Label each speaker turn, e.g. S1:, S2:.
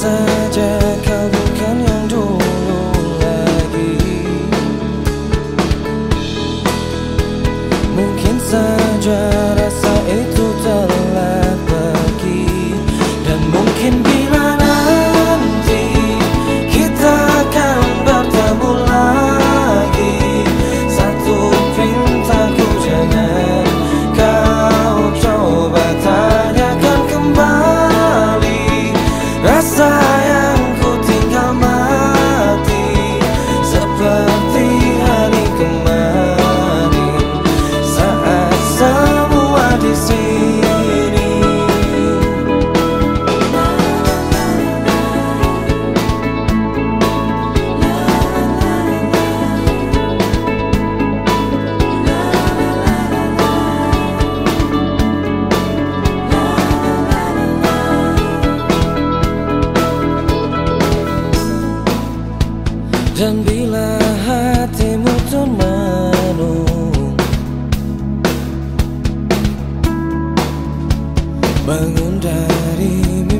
S1: Mungkin Dan bila hatimu termenung Bangun dari mimpi-mimpimu